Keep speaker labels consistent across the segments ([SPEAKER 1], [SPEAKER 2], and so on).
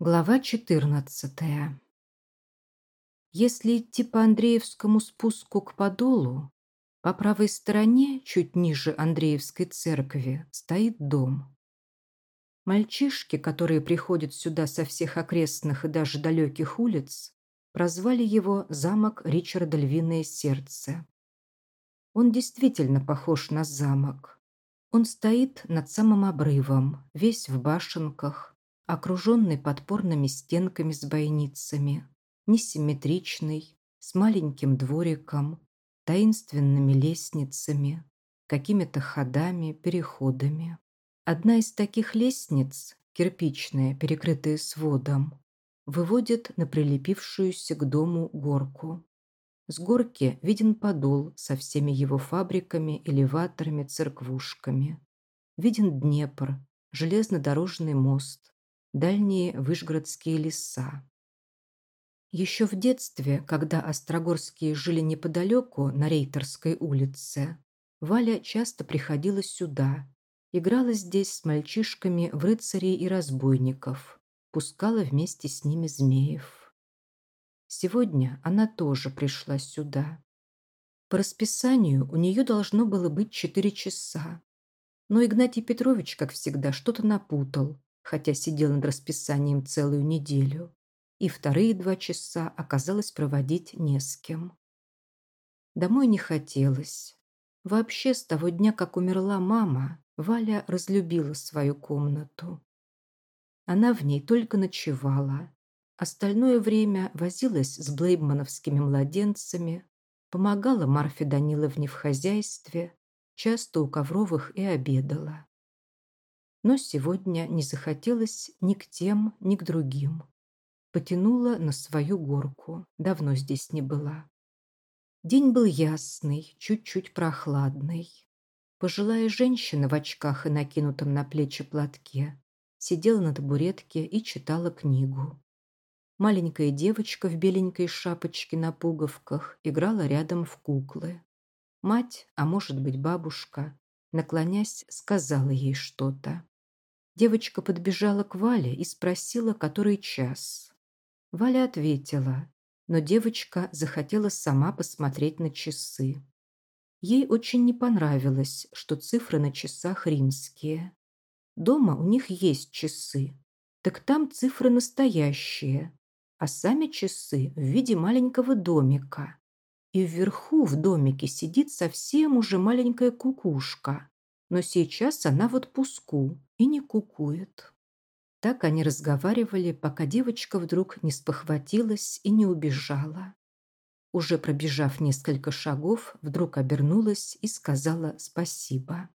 [SPEAKER 1] Глава 14. Если идти по Андреевскому спуску к Подолу, по правой стороне, чуть ниже Андреевской церкви, стоит дом. Мальчишки, которые приходят сюда со всех окрестных и даже далеких улиц, прозвали его «Замок Ричарда Львиное Сердце». Он действительно похож на замок. Он стоит над самым обрывом, весь в башенках, окруженный подпорными стенками с бойницами, несимметричный, с маленьким двориком, таинственными лестницами, какими-то ходами, переходами. Одна из таких лестниц, кирпичная, перекрытая сводом, выводит на прилепившуюся к дому горку. С горки виден подол со всеми его фабриками, элеваторами, церквушками. Виден Днепр, железнодорожный мост, дальние вышгородские леса. Еще в детстве, когда Острогорские жили неподалеку, на Рейтерской улице, Валя часто приходила сюда, играла здесь с мальчишками в рыцарей и разбойников, пускала вместе с ними змеев. Сегодня она тоже пришла сюда. По расписанию у нее должно было быть четыре часа. Но Игнатий Петрович, как всегда, что-то напутал, хотя сидел над расписанием целую неделю, и вторые два часа оказалось проводить не с кем. Домой не хотелось. Вообще, с того дня, как умерла мама, Валя разлюбила свою комнату. Она в ней только ночевала. Остальное время возилась с блейбмановскими младенцами, помогала Марфе Даниловне в хозяйстве, часто у Ковровых и обедала но сегодня не захотелось ни к тем, ни к другим. Потянула на свою горку, давно здесь не была. День был ясный, чуть-чуть прохладный. Пожилая женщина в очках и накинутом на плечи платке сидела на табуретке и читала книгу. Маленькая девочка в беленькой шапочке на пуговках играла рядом в куклы. Мать, а может быть бабушка, наклонясь, сказала ей что-то. Девочка подбежала к Вале и спросила, который час. Валя ответила, но девочка захотела сама посмотреть на часы. Ей очень не понравилось, что цифры на часах римские. Дома у них есть часы, так там цифры настоящие, а сами часы в виде маленького домика. И вверху в домике сидит совсем уже маленькая кукушка, но сейчас она в отпуску и не кукует. Так они разговаривали, пока девочка вдруг не спохватилась и не убежала. Уже пробежав несколько шагов, вдруг обернулась и сказала спасибо.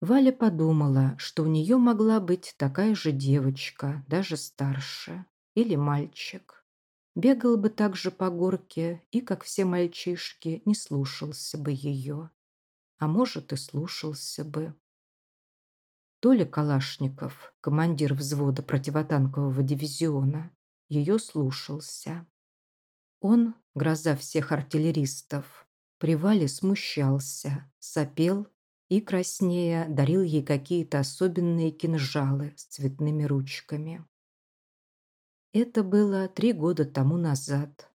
[SPEAKER 1] Валя подумала, что у нее могла быть такая же девочка, даже старше, или мальчик. Бегал бы так же по горке и, как все мальчишки, не слушался бы ее а может и слушался бы. Толя Калашников, командир взвода противотанкового дивизиона, ее слушался. Он, гроза всех артиллеристов, при Вале смущался, сопел и, краснея, дарил ей какие-то особенные кинжалы с цветными ручками. Это было три года тому назад.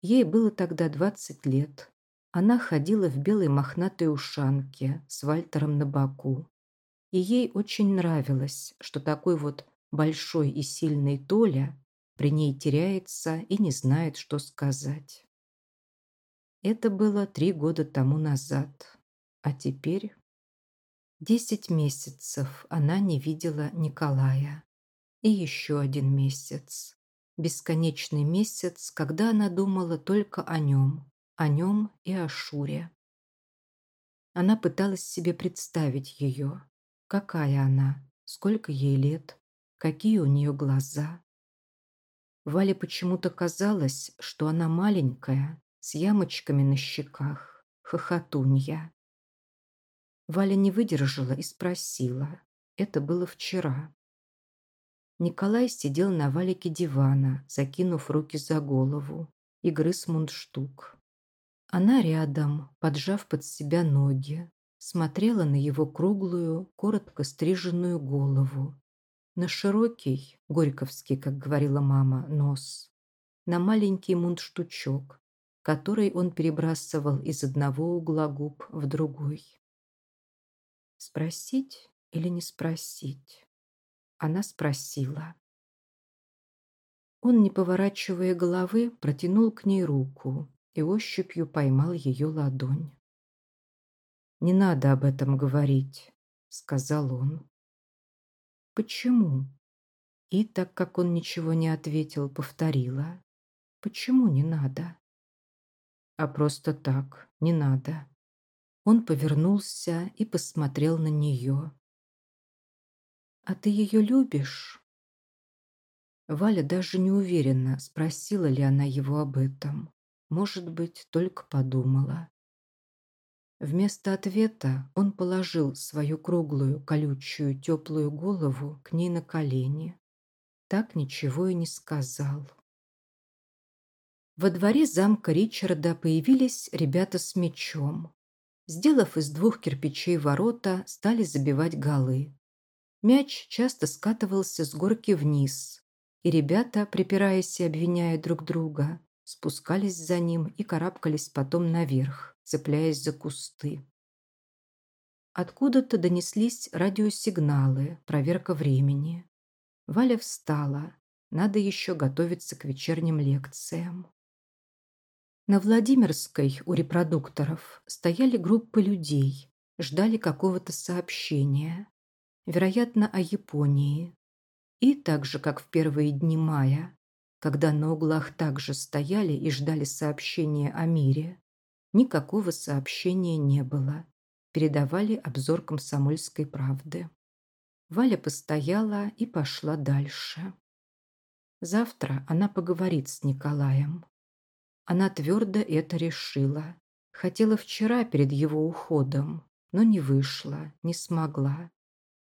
[SPEAKER 1] Ей было тогда двадцать лет, она ходила в белой мохнатой ушанке с Вальтером на боку. И ей очень нравилось, что такой вот большой и сильный Толя при ней теряется и не знает, что сказать. Это было три года тому назад. А теперь... Десять месяцев она не видела Николая. И еще один месяц. Бесконечный месяц, когда она думала только о нем, о нем и о Шуре. Она пыталась себе представить ее. Какая она, сколько ей лет, какие у нее глаза. Вале почему-то казалось, что она маленькая, с ямочками на щеках, хохотунья. Валя не выдержала и спросила. Это было вчера. Николай сидел на валике дивана, закинув руки за голову, и грыз мундштук. Она рядом, поджав под себя ноги, смотрела на его круглую, коротко стриженную голову, на широкий, горьковский, как говорила мама, нос, на маленький мундштучок, который он перебрасывал из одного угла губ в другой. Спросить или не спросить? Она спросила. Он, не поворачивая головы, протянул к ней руку и ощупью поймал ее ладонь. «Не надо об этом говорить», — сказал он. «Почему?» И, так как он ничего не ответил, повторила. «Почему не надо?» «А просто так, не надо». Он повернулся и посмотрел на нее. «А ты ее любишь?» Валя даже не уверена, спросила ли она его об этом. Может быть, только подумала. Вместо ответа он положил свою круглую, колючую, теплую голову к ней на колени. Так ничего и не сказал. Во дворе замка Ричарда появились ребята с мечом. Сделав из двух кирпичей ворота, стали забивать голы. Мяч часто скатывался с горки вниз, и ребята, припираясь и обвиняя друг друга, спускались за ним и карабкались потом наверх, цепляясь за кусты. Откуда-то донеслись радиосигналы, проверка времени. Валя встала. Надо еще готовиться к вечерним лекциям. На Владимирской у репродукторов стояли группы людей, ждали какого-то сообщения, вероятно, о Японии, и так же, как в первые дни мая, когда на углах также стояли и ждали сообщения о мире, никакого сообщения не было. Передавали обзор комсомольской правды. Валя постояла и пошла дальше. Завтра она поговорит с Николаем. Она твердо это решила. Хотела вчера перед его уходом, но не вышла, не смогла.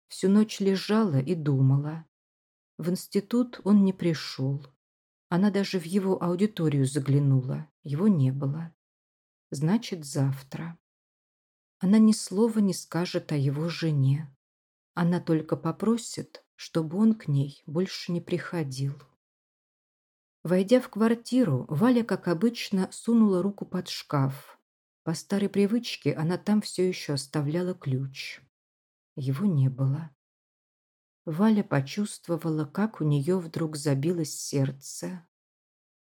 [SPEAKER 1] Всю ночь лежала и думала. В институт он не пришел. Она даже в его аудиторию заглянула. Его не было. Значит, завтра. Она ни слова не скажет о его жене. Она только попросит, чтобы он к ней больше не приходил. Войдя в квартиру, Валя, как обычно, сунула руку под шкаф. По старой привычке она там все еще оставляла ключ. Его не было. Валя почувствовала, как у нее вдруг забилось сердце.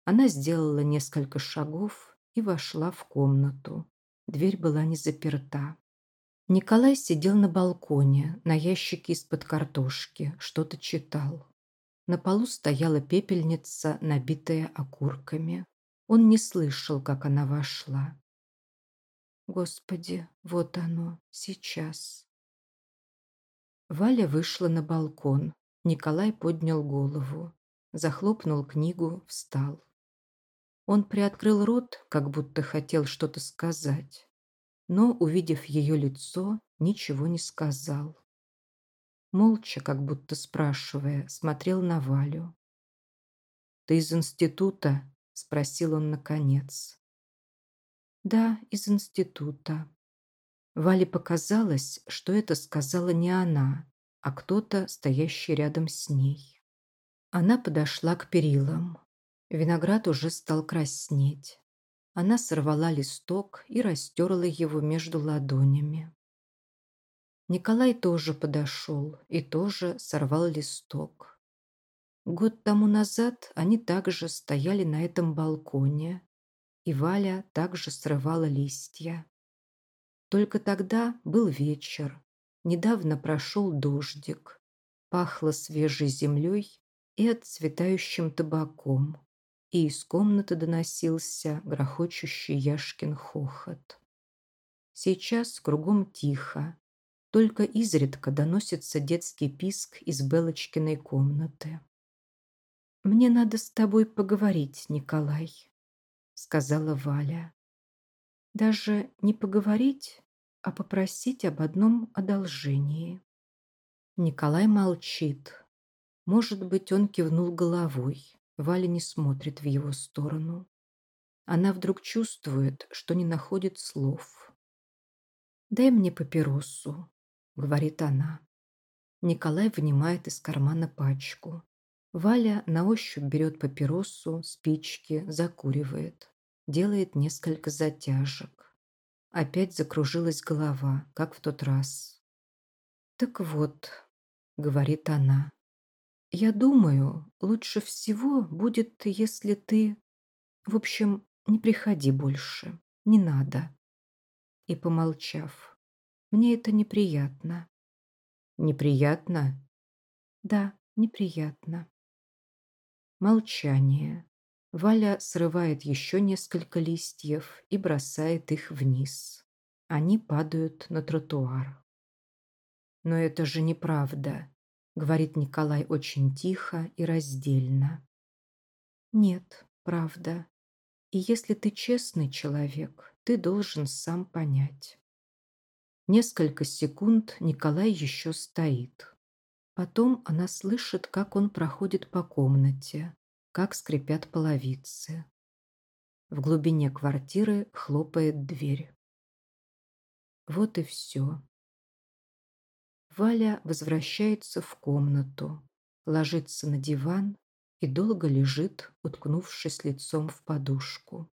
[SPEAKER 1] Она сделала несколько шагов и вошла в комнату. Дверь была не заперта. Николай сидел на балконе, на ящике из-под картошки, что-то читал. На полу стояла пепельница, набитая окурками. Он не слышал, как она вошла. Господи, вот оно, сейчас. Валя вышла на балкон. Николай поднял голову, захлопнул книгу, встал. Он приоткрыл рот, как будто хотел что-то сказать, но, увидев ее лицо, ничего не сказал. Молча, как будто спрашивая, смотрел на Валю. «Ты из института?» – спросил он наконец. «Да, из института», Вале показалось, что это сказала не она, а кто-то, стоящий рядом с ней. Она подошла к перилам. Виноград уже стал краснеть. Она сорвала листок и растерла его между ладонями. Николай тоже подошел и тоже сорвал листок. Год тому назад они также стояли на этом балконе, и Валя также срывала листья. Только тогда был вечер. Недавно прошел дождик. Пахло свежей землей и отцветающим табаком. И из комнаты доносился грохочущий Яшкин хохот. Сейчас кругом тихо. Только изредка доносится детский писк из Белочкиной комнаты. «Мне надо с тобой поговорить, Николай», — сказала Валя. «Даже не поговорить, а попросить об одном одолжении. Николай молчит. Может быть, он кивнул головой. Валя не смотрит в его сторону. Она вдруг чувствует, что не находит слов. «Дай мне папиросу», — говорит она. Николай вынимает из кармана пачку. Валя на ощупь берет папиросу, спички, закуривает. Делает несколько затяжек. Опять закружилась голова, как в тот раз. «Так вот», — говорит она, — «я думаю, лучше всего будет, если ты... В общем, не приходи больше, не надо». И помолчав, «Мне это неприятно». «Неприятно?» «Да, неприятно». Молчание. Валя срывает еще несколько листьев и бросает их вниз. Они падают на тротуар. «Но это же неправда», — говорит Николай очень тихо и раздельно. «Нет, правда. И если ты честный человек, ты должен сам понять». Несколько секунд Николай еще стоит. Потом она слышит, как он проходит по комнате, как скрипят половицы. В глубине квартиры хлопает дверь. Вот и все. Валя возвращается в комнату, ложится на диван и долго лежит, уткнувшись лицом в подушку.